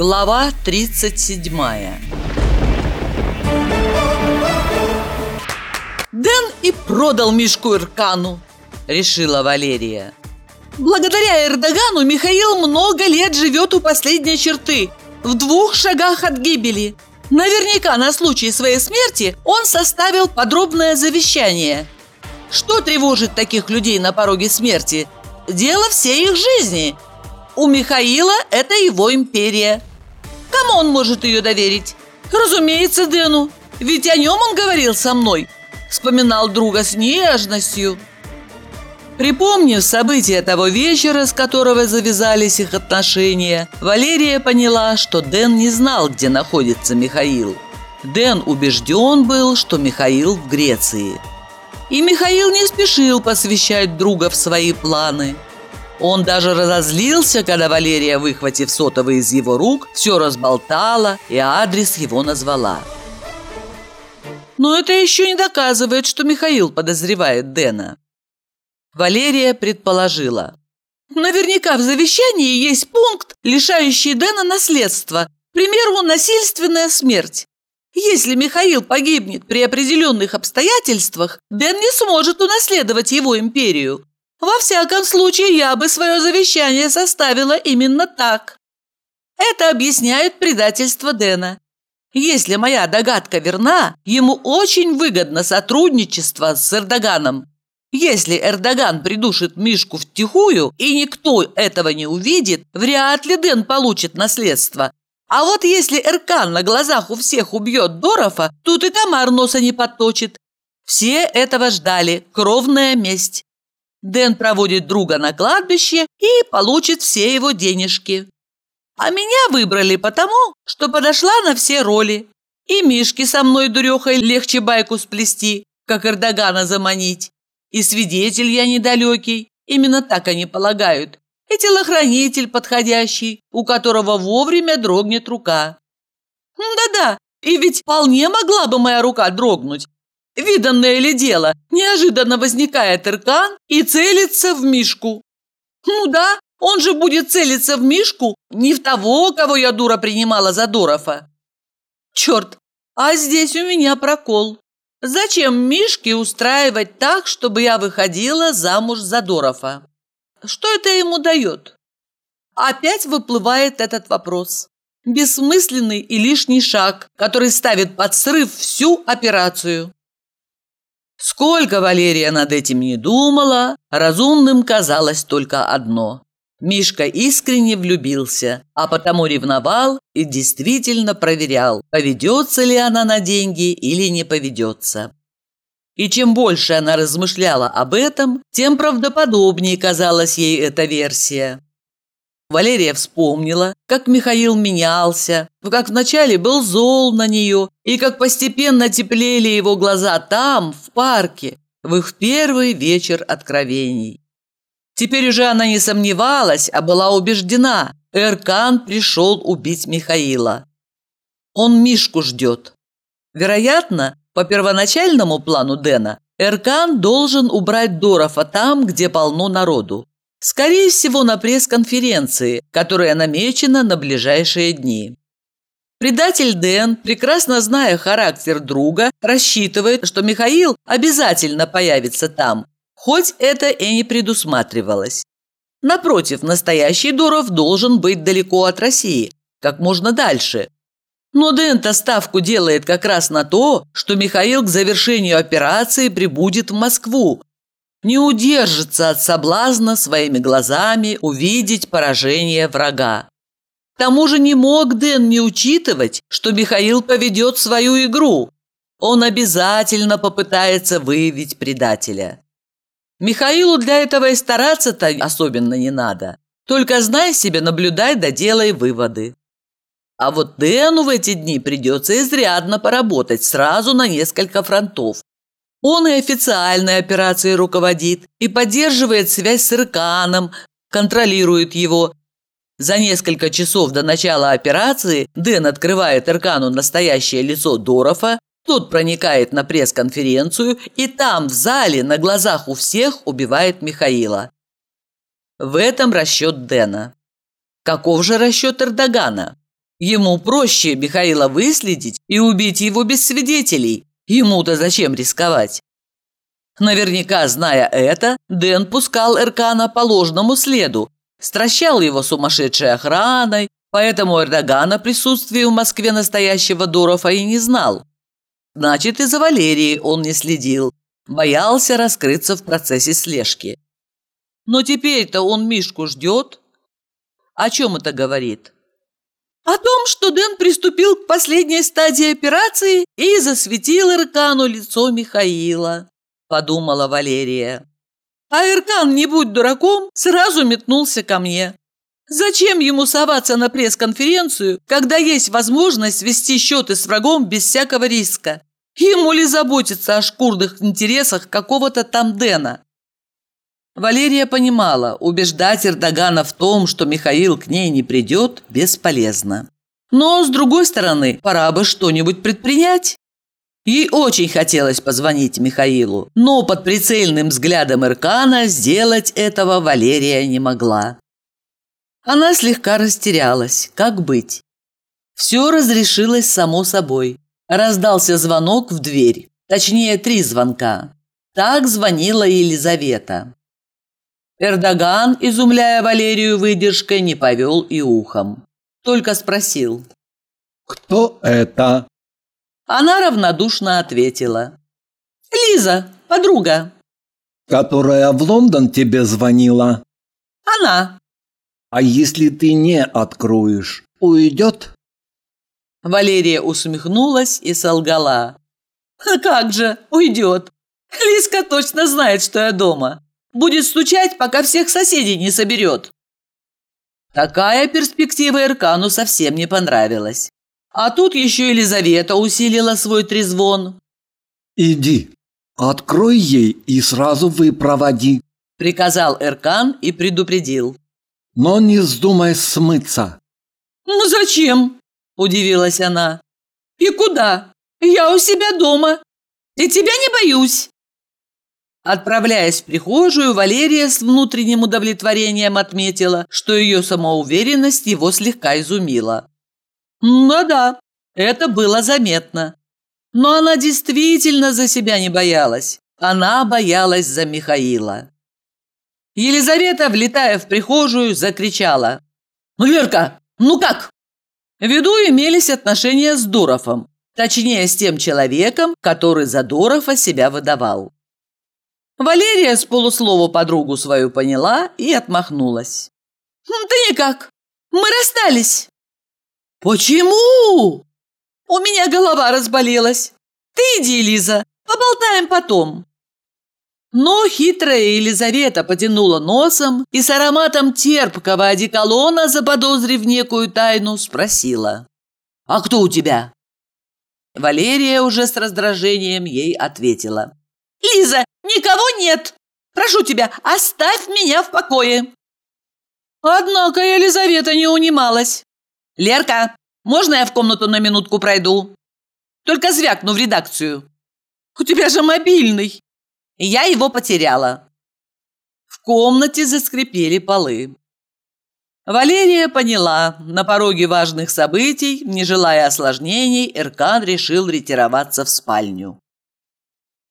Глава 37 Дэн и продал Мишку Иркану, решила Валерия. Благодаря Эрдогану Михаил много лет живет у последней черты, в двух шагах от гибели. Наверняка на случай своей смерти он составил подробное завещание. Что тревожит таких людей на пороге смерти? Дело всей их жизни. У Михаила это его империя. Кому он может ее доверить? Разумеется, Дэну. Ведь о нем он говорил со мной. Вспоминал друга с нежностью. Припомнив события того вечера, с которого завязались их отношения, Валерия поняла, что Дэн не знал, где находится Михаил. Дэн убежден был, что Михаил в Греции. И Михаил не спешил посвящать друга в свои планы. Он даже разозлился, когда Валерия, выхватив сотовый из его рук, все разболтала и адрес его назвала. Но это еще не доказывает, что Михаил подозревает Дэна. Валерия предположила. Наверняка в завещании есть пункт, лишающий Дэна наследства, к примеру, насильственная смерть. Если Михаил погибнет при определенных обстоятельствах, Дэн не сможет унаследовать его империю. Во всяком случае, я бы свое завещание составила именно так. Это объясняет предательство Дэна. Если моя догадка верна, ему очень выгодно сотрудничество с Эрдоганом. Если Эрдоган придушит Мишку втихую, и никто этого не увидит, вряд ли Дэн получит наследство. А вот если Эркан на глазах у всех убьет Дорова, тут и комар носа не подточит. Все этого ждали. Кровная месть. Дэн проводит друга на кладбище и получит все его денежки. А меня выбрали потому, что подошла на все роли. И Мишки со мной дурехой легче байку сплести, как Эрдогана заманить. И свидетель я недалекий, именно так они полагают. И телохранитель подходящий, у которого вовремя дрогнет рука. Да-да, и ведь вполне могла бы моя рука дрогнуть. Виданное ли дело, неожиданно возникает Иркан и целится в Мишку. Ну да, он же будет целиться в Мишку, не в того, кого я дура принимала за Дорова. Черт, а здесь у меня прокол. Зачем Мишке устраивать так, чтобы я выходила замуж за Дорова? Что это ему дает? Опять выплывает этот вопрос. Бессмысленный и лишний шаг, который ставит под срыв всю операцию. Сколько Валерия над этим не думала, разумным казалось только одно. Мишка искренне влюбился, а потому ревновал и действительно проверял, поведется ли она на деньги или не поведется. И чем больше она размышляла об этом, тем правдоподобнее казалась ей эта версия. Валерия вспомнила, как Михаил менялся, как вначале был зол на нее, и как постепенно теплели его глаза там, в парке, в их первый вечер откровений. Теперь уже она не сомневалась, а была убеждена. Эркан пришел убить Михаила. Он Мишку ждет. Вероятно, по первоначальному плану Дэна, Эркан должен убрать Дорова там, где полно народу. Скорее всего, на пресс-конференции, которая намечена на ближайшие дни. Предатель Дэн, прекрасно зная характер друга, рассчитывает, что Михаил обязательно появится там, хоть это и не предусматривалось. Напротив, настоящий Дуров должен быть далеко от России, как можно дальше. Но Дента ставку делает как раз на то, что Михаил к завершению операции прибудет в Москву. Не удержится от соблазна своими глазами увидеть поражение врага. К тому же не мог Дэн не учитывать, что Михаил поведет свою игру. Он обязательно попытается выявить предателя. Михаилу для этого и стараться-то особенно не надо. Только знай себе, наблюдай да делай выводы. А вот Дэну в эти дни придется изрядно поработать сразу на несколько фронтов. Он и официальной операцией руководит, и поддерживает связь с Ирканом, контролирует его. За несколько часов до начала операции Дэн открывает Иркану настоящее лицо Дорова тот проникает на пресс-конференцию и там, в зале, на глазах у всех убивает Михаила. В этом расчет Дэна. Каков же расчет Эрдогана? Ему проще Михаила выследить и убить его без свидетелей. Ему-то зачем рисковать? Наверняка, зная это, Дэн пускал Эркана по ложному следу, стращал его сумасшедшей охраной, поэтому Эрдоган о присутствии в Москве настоящего Дурова и не знал. Значит, и за Валерией он не следил, боялся раскрыться в процессе слежки. Но теперь-то он Мишку ждет. О чем это говорит? О том, что Дэн приступил к последней стадии операции и засветил Эркану лицо Михаила подумала Валерия. А Иркан, не будь дураком, сразу метнулся ко мне. Зачем ему соваться на пресс-конференцию, когда есть возможность вести счеты с врагом без всякого риска? Ему ли заботиться о шкурных интересах какого-то там Дэна? Валерия понимала, убеждать Эрдогана в том, что Михаил к ней не придет, бесполезно. Но, с другой стороны, пора бы что-нибудь предпринять. Ей очень хотелось позвонить Михаилу, но под прицельным взглядом Иркана сделать этого Валерия не могла. Она слегка растерялась. Как быть? Все разрешилось само собой. Раздался звонок в дверь. Точнее, три звонка. Так звонила Елизавета. Эрдоган, изумляя Валерию выдержкой, не повел и ухом. Только спросил. «Кто это?» Она равнодушно ответила. «Лиза, подруга». «Которая в Лондон тебе звонила?» «Она». «А если ты не откроешь, уйдет?» Валерия усмехнулась и солгала. «А как же, уйдет. Лизка точно знает, что я дома. Будет стучать, пока всех соседей не соберет». Такая перспектива Эркану совсем не понравилась. А тут еще Елизавета усилила свой трезвон. «Иди, открой ей и сразу выпроводи», – приказал Эркан и предупредил. «Но не вздумай смыться». «Ну зачем?» – удивилась она. «И куда? Я у себя дома. И тебя не боюсь». Отправляясь в прихожую, Валерия с внутренним удовлетворением отметила, что ее самоуверенность его слегка изумила. Ну да, это было заметно. Но она действительно за себя не боялась. Она боялась за Михаила. Елизавета, влетая в прихожую, закричала. «Ну, Верка, ну как?» В виду имелись отношения с Дуровым, точнее, с тем человеком, который за Дурова себя выдавал. Валерия с полуслова подругу свою поняла и отмахнулась. «Да никак, мы расстались». «Почему?» «У меня голова разболелась. Ты иди, Лиза, поболтаем потом». Но хитрая Елизавета потянула носом и с ароматом терпкого одеколона, заподозрив некую тайну, спросила. «А кто у тебя?» Валерия уже с раздражением ей ответила. «Лиза, никого нет! Прошу тебя, оставь меня в покое!» Однако Елизавета не унималась. «Лерка, можно я в комнату на минутку пройду? Только звякну в редакцию. У тебя же мобильный!» Я его потеряла. В комнате заскрипели полы. Валерия поняла, на пороге важных событий, не желая осложнений, Эркан решил ретироваться в спальню.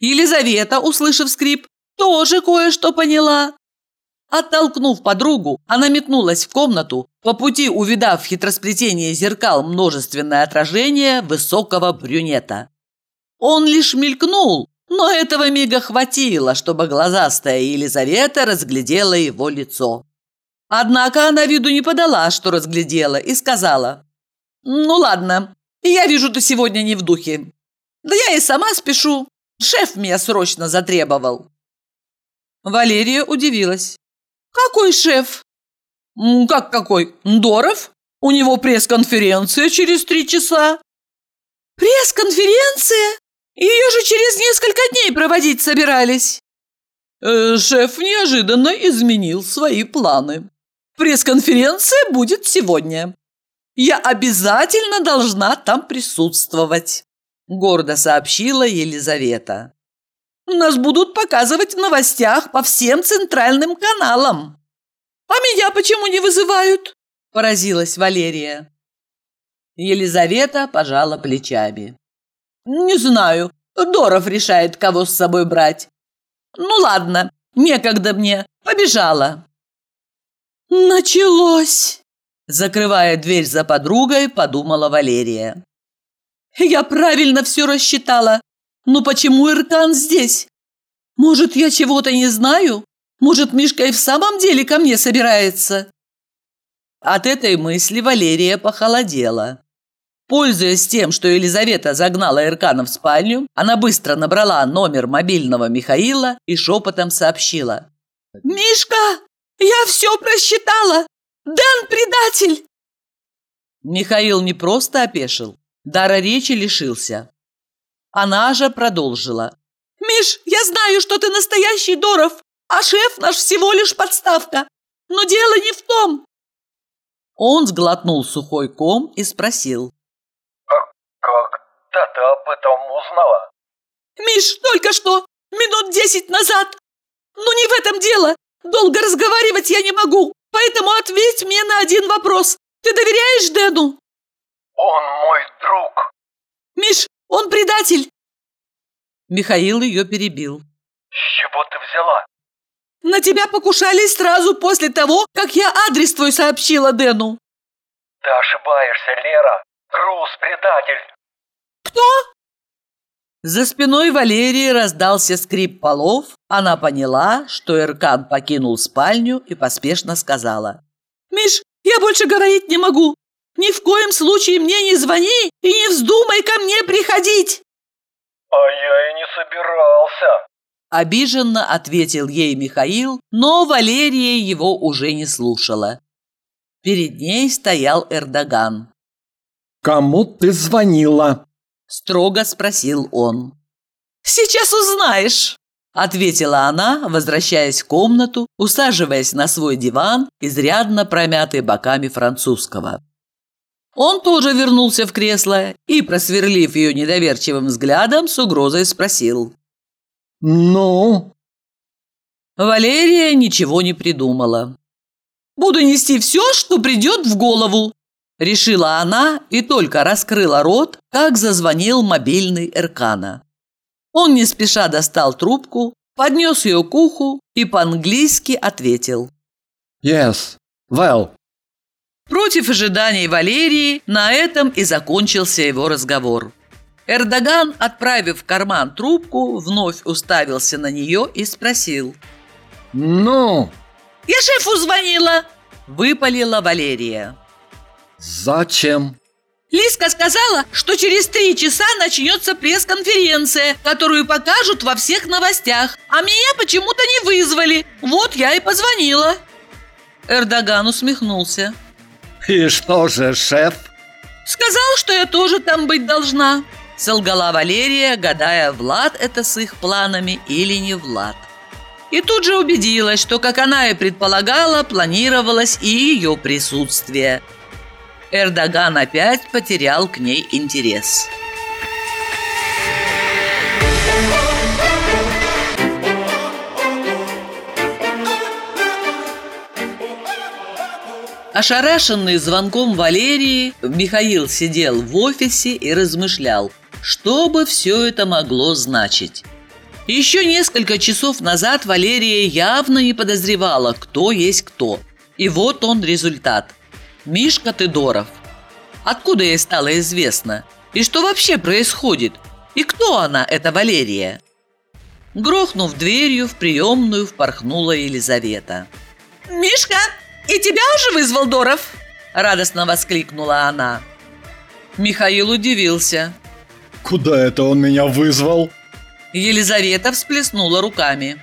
Елизавета, услышав скрип, тоже кое-что поняла Оттолкнув подругу, она метнулась в комнату, по пути увидав в хитросплетении зеркал множественное отражение высокого брюнета. Он лишь мелькнул, но этого мига хватило, чтобы глазастая Елизавета разглядела его лицо. Однако она виду не подала, что разглядела, и сказала, «Ну ладно, я вижу, ты сегодня не в духе. Да я и сама спешу. Шеф меня срочно затребовал». Валерия удивилась. «Какой шеф?» «Как какой? Доров? У него пресс-конференция через три часа». «Пресс-конференция? Ее же через несколько дней проводить собирались». Э, шеф неожиданно изменил свои планы. Пресс-конференция будет сегодня. Я обязательно должна там присутствовать, гордо сообщила Елизавета. Нас будут показывать в новостях по всем центральным каналам. А меня почему не вызывают? Поразилась Валерия. Елизавета пожала плечами. «Не знаю. Доров решает, кого с собой брать. Ну ладно, некогда мне. Побежала». «Началось!» Закрывая дверь за подругой, подумала Валерия. «Я правильно все рассчитала. Но почему Иркан здесь? Может, я чего-то не знаю? Может, Мишка и в самом деле ко мне собирается?» От этой мысли Валерия похолодела. Пользуясь тем, что Елизавета загнала Иркана в спальню, она быстро набрала номер мобильного Михаила и шепотом сообщила. «Мишка, я все просчитала! Дэн предатель!» Михаил не просто опешил, дара речи лишился. Она же продолжила. «Миш, я знаю, что ты настоящий Доров, а шеф наш всего лишь подставка. Но дело не в том!» Он сглотнул сухой ком и спросил. Когда ты об этом узнала? Миш, только что, минут десять назад. Ну не в этом дело. Долго разговаривать я не могу, поэтому ответь мне на один вопрос. Ты доверяешь Дэну? Он мой друг. Миш, он предатель. Михаил ее перебил. С чего ты взяла? На тебя покушались сразу после того, как я адрес твой сообщила Дэну. Ты ошибаешься, Лера. Трус, предатель. «Кто?» За спиной Валерии раздался скрип полов. Она поняла, что Эркан покинул спальню и поспешно сказала. «Миш, я больше говорить не могу. Ни в коем случае мне не звони и не вздумай ко мне приходить!» «А я и не собирался!» Обиженно ответил ей Михаил, но Валерия его уже не слушала. Перед ней стоял Эрдоган. «Кому ты звонила?» Строго спросил он. «Сейчас узнаешь!» Ответила она, возвращаясь в комнату, усаживаясь на свой диван, изрядно промятый боками французского. Он тоже вернулся в кресло и, просверлив ее недоверчивым взглядом, с угрозой спросил. «Ну?» Валерия ничего не придумала. «Буду нести все, что придет в голову», Решила она и только раскрыла рот, как зазвонил мобильный Эркана. Он не спеша достал трубку, поднес ее к уху и по-английски ответил. «Yes, well». Против ожиданий Валерии на этом и закончился его разговор. Эрдоган, отправив в карман трубку, вновь уставился на нее и спросил. «Ну?» «Я шефу звонила!» – выпалила Валерия. Зачем? Лиска сказала, что через три часа начнется пресс-конференция, которую покажут во всех новостях, а меня почему-то не вызвали. Вот я и позвонила. Эрдоган усмехнулся. И что же, шеф? Сказал, что я тоже там быть должна. Солгала Валерия, гадая, Влад это с их планами или не Влад. И тут же убедилась, что, как она и предполагала, планировалось и ее присутствие – Эрдоган опять потерял к ней интерес. Ошарашенный звонком Валерии, Михаил сидел в офисе и размышлял, что бы все это могло значить. Еще несколько часов назад Валерия явно не подозревала, кто есть кто. И вот он результат. Мишка Тыдоров. Откуда ей стало известно? И что вообще происходит? И кто она, эта Валерия? Грохнув дверью, в приемную впорхнула Елизавета. «Мишка, и тебя уже вызвал Доров?» Радостно воскликнула она. Михаил удивился. «Куда это он меня вызвал?» Елизавета всплеснула руками.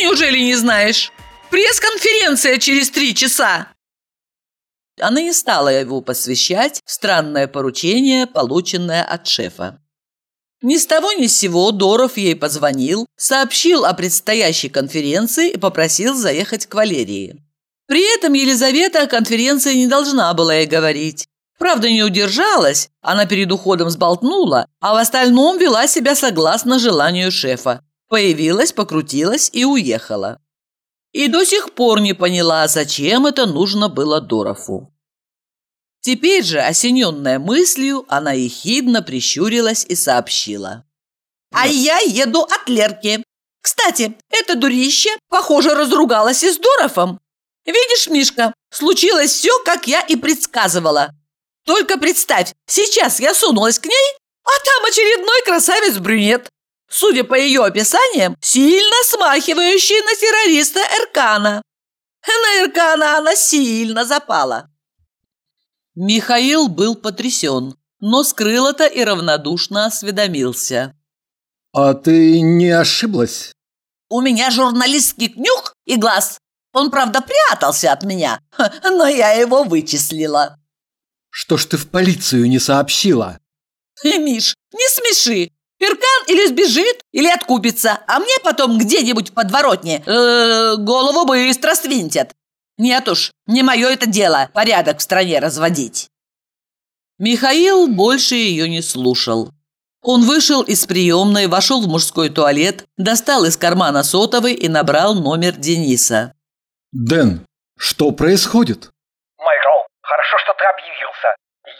«Неужели не знаешь? Пресс-конференция через три часа!» Она не стала его посвящать в странное поручение, полученное от шефа. Ни с того ни с сего Доров ей позвонил, сообщил о предстоящей конференции и попросил заехать к Валерии. При этом Елизавета о конференции не должна была ей говорить. Правда, не удержалась, она перед уходом сболтнула, а в остальном вела себя согласно желанию шефа. Появилась, покрутилась и уехала. И до сих пор не поняла, зачем это нужно было Дорову. Теперь же, осененная мыслью, она ехидно прищурилась и сообщила. «А я еду от Лерки. Кстати, это дурище, похоже, разругалась и с Дорофом. Видишь, Мишка, случилось все, как я и предсказывала. Только представь, сейчас я сунулась к ней, а там очередной красавец-брюнет. Судя по ее описаниям, сильно смахивающий на террориста Эркана. На Эркана она сильно запала. Михаил был потрясен, но скрыл это и равнодушно осведомился. А ты не ошиблась? У меня журналистский нюх и глаз. Он, правда, прятался от меня, но я его вычислила. Что ж ты в полицию не сообщила? Миш, не смеши. Перкан или сбежит, или откупится, а мне потом где-нибудь в подворотне э, голову быстро свинтят. Нет уж, не мое это дело порядок в стране разводить. Михаил больше ее не слушал. Он вышел из приемной, вошел в мужской туалет, достал из кармана сотовый и набрал номер Дениса. Дэн, что происходит? Майкл, хорошо, что ты объявился.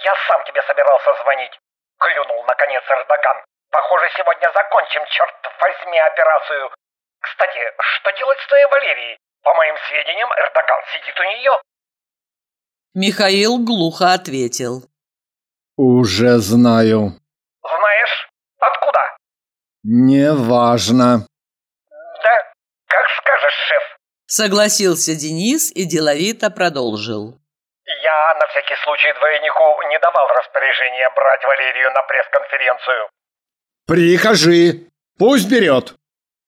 Я сам тебе собирался звонить. Клюнул, наконец, Эрдоган. Похоже, сегодня закончим, черт возьми, операцию. Кстати, что делать с твоей Валерией? По моим сведениям, Эрдоган сидит у нее. Михаил глухо ответил. Уже знаю. Знаешь, откуда? Неважно. Да, как скажешь, шеф. Согласился Денис и деловито продолжил. Я на всякий случай двойнику не давал распоряжения брать Валерию на пресс-конференцию. Прикажи. Пусть берет.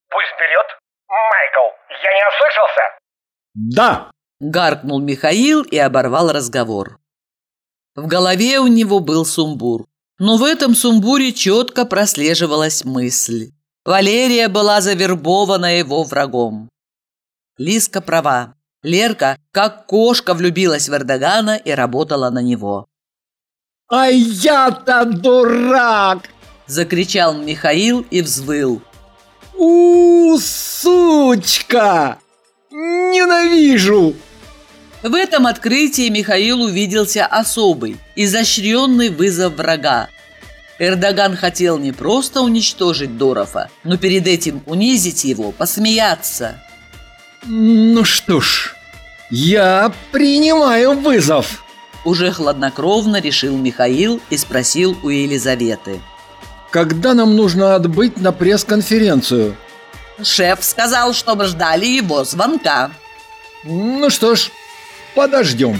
Пусть берет. Майкл, я не ослышался? Да. Гаркнул Михаил и оборвал разговор. В голове у него был сумбур. Но в этом сумбуре четко прослеживалась мысль. Валерия была завербована его врагом. Лиска права. Лерка, как кошка, влюбилась в Эрдогана и работала на него. А я-то дурак! Закричал Михаил и взвыл. У, сучка! Ненавижу! В этом открытии Михаил увиделся особый, изощренный вызов врага. Эрдоган хотел не просто уничтожить Дорова, но перед этим унизить его, посмеяться. Ну что ж, я принимаю вызов. Уже хладнокровно решил Михаил и спросил у Елизаветы. Когда нам нужно отбыть на пресс-конференцию? Шеф сказал, чтобы ждали его звонка. Ну что ж, подождем.